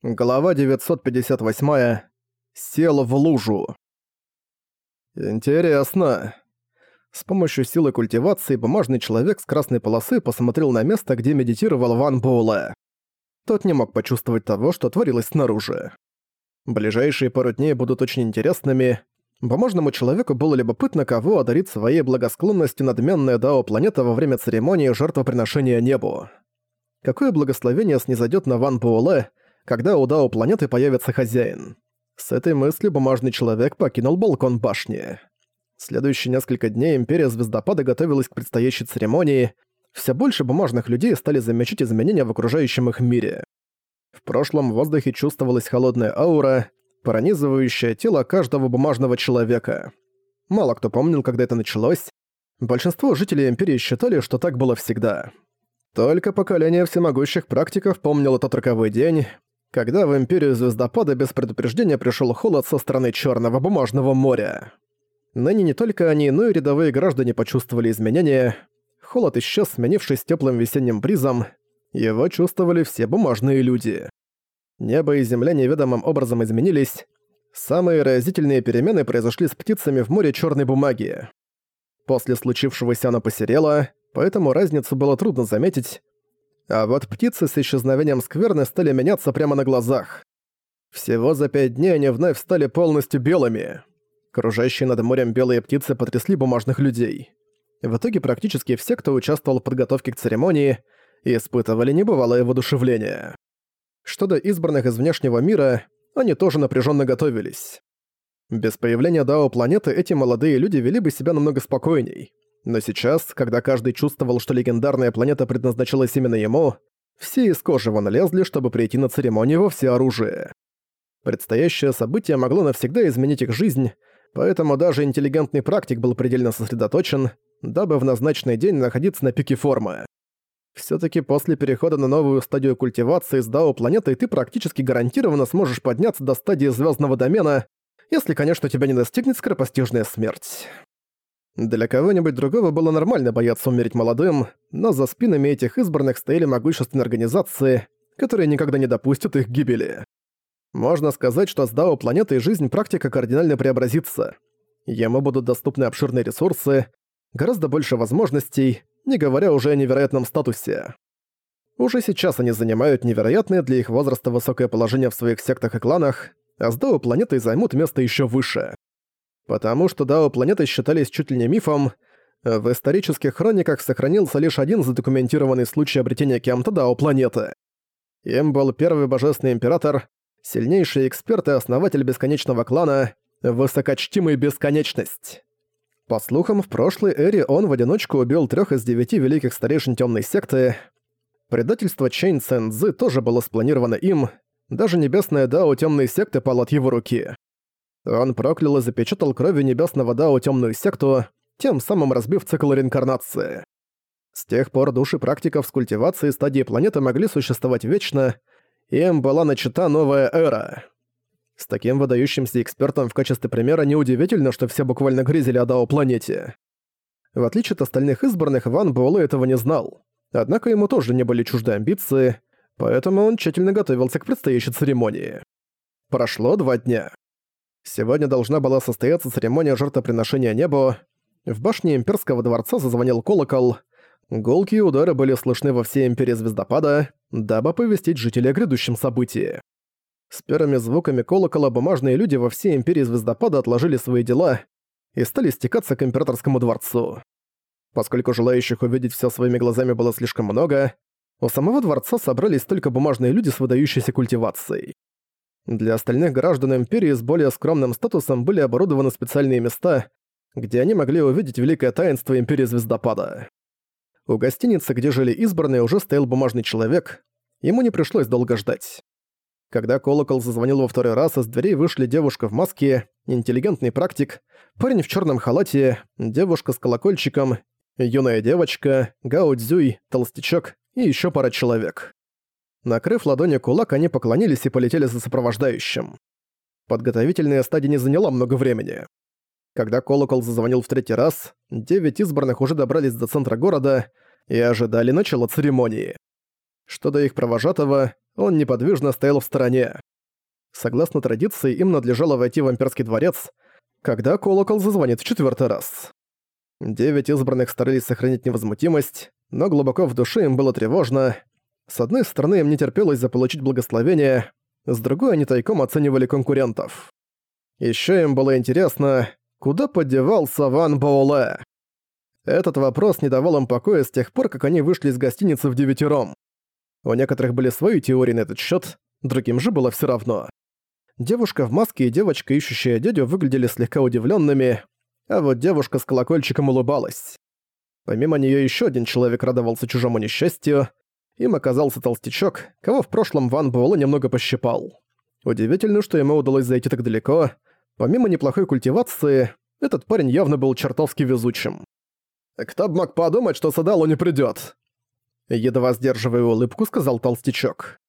Глава 958. Сел в лужу. Интересно. С помощью силы культивации бумажный человек с красной полосы посмотрел на место, где медитировал Ван Буэлэ. Тот не мог почувствовать того, что творилось снаружи. Ближайшие пару дней будут очень интересными. Бумажному человеку было любопытно, кого одарит своей благосклонностью надменная Дао планета во время церемонии жертвоприношения небу. Какое благословение снизойдет на Ван Буэлэ, когда у Дао планеты появится хозяин. С этой мыслью бумажный человек покинул балкон башни. Следующие несколько дней Империя Звездопада готовилась к предстоящей церемонии. Все больше бумажных людей стали замечать изменения в окружающем их мире. В прошлом в воздухе чувствовалась холодная аура, пронизывающая тело каждого бумажного человека. Мало кто помнил, когда это началось. Большинство жителей Империи считали, что так было всегда. Только поколение всемогущих практиков помнило тот роковой день, когда в Империю Звездопада без предупреждения пришел холод со стороны Черного бумажного моря. Ныне не только они, но и рядовые граждане почувствовали изменения. Холод исчез, сменившись теплым весенним бризом. Его чувствовали все бумажные люди. Небо и земля неведомым образом изменились. Самые разительные перемены произошли с птицами в море черной бумаги. После случившегося оно посерело, поэтому разницу было трудно заметить, а вот птицы с исчезновением скверны стали меняться прямо на глазах. Всего за пять дней они вновь стали полностью белыми. Кружащие над морем белые птицы потрясли бумажных людей. В итоге практически все, кто участвовал в подготовке к церемонии, испытывали небывалое воодушевление. Что до избранных из внешнего мира, они тоже напряженно готовились. Без появления Дао планеты эти молодые люди вели бы себя намного спокойней. Но сейчас, когда каждый чувствовал, что легендарная планета предназначалась именно ему, все из кожи вон лезли, чтобы прийти на церемонию во всеоружие. Предстоящее событие могло навсегда изменить их жизнь, поэтому даже интеллигентный практик был предельно сосредоточен, дабы в назначенный день находиться на пике формы. Всё-таки после перехода на новую стадию культивации с Дао планетой ты практически гарантированно сможешь подняться до стадии звёздного домена, если, конечно, тебя не настигнет скоропостижная смерть. Для кого-нибудь другого было нормально бояться умереть молодым, но за спинами этих избранных стояли могущественные организации, которые никогда не допустят их гибели. Можно сказать, что с Дао планетой жизнь практика кардинально преобразится. Ему будут доступны обширные ресурсы, гораздо больше возможностей, не говоря уже о невероятном статусе. Уже сейчас они занимают невероятное для их возраста высокое положение в своих сектах и кланах, а с Дао планетой займут место еще выше. Потому что Дао планеты считались чуть ли не мифом, в исторических хрониках сохранился лишь один задокументированный случай обретения кем-то Дао планеты. Им был первый божественный император, сильнейший эксперт и основатель бесконечного клана, высокочтимый Бесконечность. По слухам, в прошлой эре он в одиночку убил трех из девяти великих старейшин темной секты. Предательство Чейн Цэнзы тоже было спланировано им, даже небесная Дао темной секты пала от его руки. Он проклял и запечатал кровью небесного Дао темную секту, тем самым разбив цикл реинкарнации. С тех пор души практиков с культивацией стадии планеты могли существовать вечно, им была начата новая эра. С таким выдающимся экспертом в качестве примера неудивительно, что все буквально грезили о Дао планете. В отличие от остальных избранных, Ван Буэлэ этого не знал. Однако ему тоже не были чужды амбиции, поэтому он тщательно готовился к предстоящей церемонии. Прошло два дня. Сегодня должна была состояться церемония жертвоприношения небу. В башне имперского дворца зазвонил колокол. Гулкие удары были слышны во всей империи звездопада, дабы повестить жителей о грядущем событии. С первыми звуками колокола бумажные люди во всей империи звездопада отложили свои дела и стали стекаться к императорскому дворцу. Поскольку желающих увидеть все своими глазами было слишком много, у самого дворца собрались только бумажные люди с выдающейся культивацией. Для остальных граждан Империи с более скромным статусом были оборудованы специальные места, где они могли увидеть великое таинство Империи Звездопада. У гостиницы, где жили избранные, уже стоял бумажный человек, ему не пришлось долго ждать. Когда колокол зазвонил во второй раз, из дверей вышли девушка в маске, интеллигентный практик, парень в черном халате, девушка с колокольчиком, юная девочка, Гао Цзюй, толстячок и еще пара человек. Накрыв ладони кулак, они поклонились и полетели за сопровождающим. Подготовительная стадия не заняла много времени. Когда колокол зазвонил в третий раз, девять избранных уже добрались до центра города и ожидали начала церемонии. Что до их провожатого, он неподвижно стоял в стороне. Согласно традиции, им надлежало войти в имперский дворец, когда колокол зазвонит в четвертый раз. Девять избранных старались сохранить невозмутимость, но глубоко в душе им было тревожно. С одной стороны, им не терпелось заполучить благословение, с другой они тайком оценивали конкурентов. Еще им было интересно, куда подевался Ван Боуле. Этот вопрос не давал им покоя с тех пор, как они вышли из гостиницы в девятером. У некоторых были свои теории на этот счет, другим же было все равно. Девушка в маске и девочка, ищущая дядю, выглядели слегка удивленными, а вот девушка с колокольчиком улыбалась. Помимо нее еще один человек радовался чужому несчастью. Им оказался толстячок, кого в прошлом Ван Буэлэ немного пощипал. Удивительно, что ему удалось зайти так далеко. Помимо неплохой культивации, этот парень явно был чертовски везучим. «Кто бы мог подумать, что Садалу не придёт?» Едва сдерживая улыбку, сказал толстячок.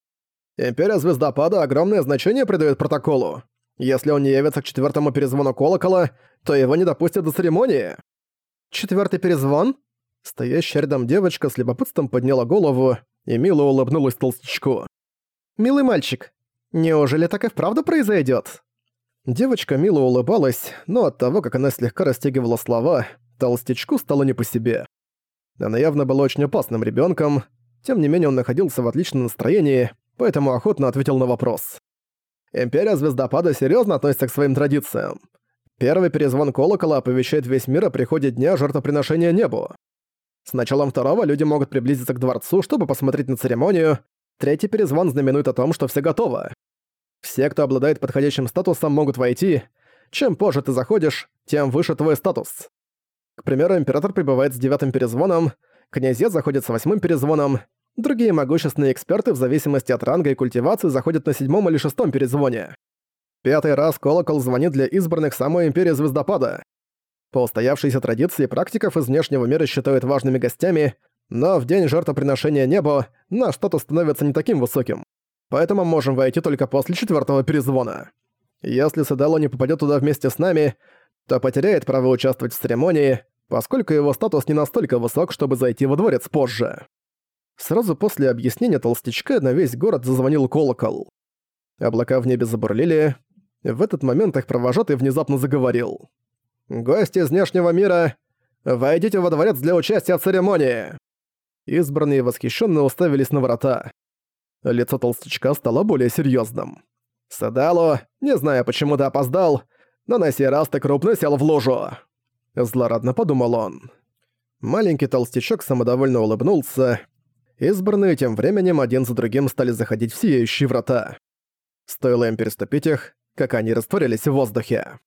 «Империя Звездопада огромное значение придает протоколу. Если он не явится к четвертому перезвону колокола, то его не допустят до церемонии». «Четвертый перезвон?» Стоящая рядом девочка с любопытством подняла голову и мило улыбнулась толстячку. «Милый мальчик, неужели так и вправду произойдет? Девочка мило улыбалась, но от того, как она слегка растягивала слова, толстячку стало не по себе. Она явно была очень опасным ребенком, тем не менее он находился в отличном настроении, поэтому охотно ответил на вопрос. Империя Звездопада серьезно относится к своим традициям. Первый перезвон колокола оповещает весь мир о приходе дня жертвоприношения небу. С началом второго люди могут приблизиться к дворцу, чтобы посмотреть на церемонию. Третий перезвон знаменует о том, что все готово. Все, кто обладает подходящим статусом, могут войти. Чем позже ты заходишь, тем выше твой статус. К примеру, император прибывает с девятым перезвоном, князья заходят с восьмым перезвоном, другие могущественные эксперты в зависимости от ранга и культивации заходят на седьмом или шестом перезвоне. Пятый раз колокол звонит для избранных самой Империи Звездопада. По устоявшейся традиции практиков из внешнего мира считают важными гостями, но в день жертвоприношения небу наш статус становится не таким высоким. Поэтому можем войти только после четвертого перезвона. Если Седало не попадет туда вместе с нами, то потеряет право участвовать в церемонии, поскольку его статус не настолько высок, чтобы зайти во дворец позже. Сразу после объяснения толстячка на весь город зазвонил колокол. Облака в небе забурлили. В этот момент их провожатый внезапно заговорил. «Гости из внешнего мира, войдите во дворец для участия в церемонии!» Избранные восхищенно уставились на врата. Лицо толстячка стало более серьезным. «Садало, не знаю, почему ты опоздал, но на сей раз ты крупно сел в лужу!» Злорадно подумал он. Маленький толстячок самодовольно улыбнулся. Избранные тем временем один за другим стали заходить в сияющие врата. Стоило им переступить их, как они растворились в воздухе.